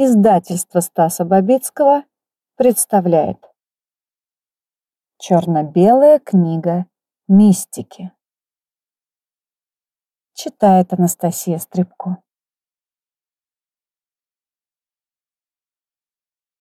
Издательство Стаса Бабицкого представляет Черно-белая книга мистики. Читает Анастасия Стребко.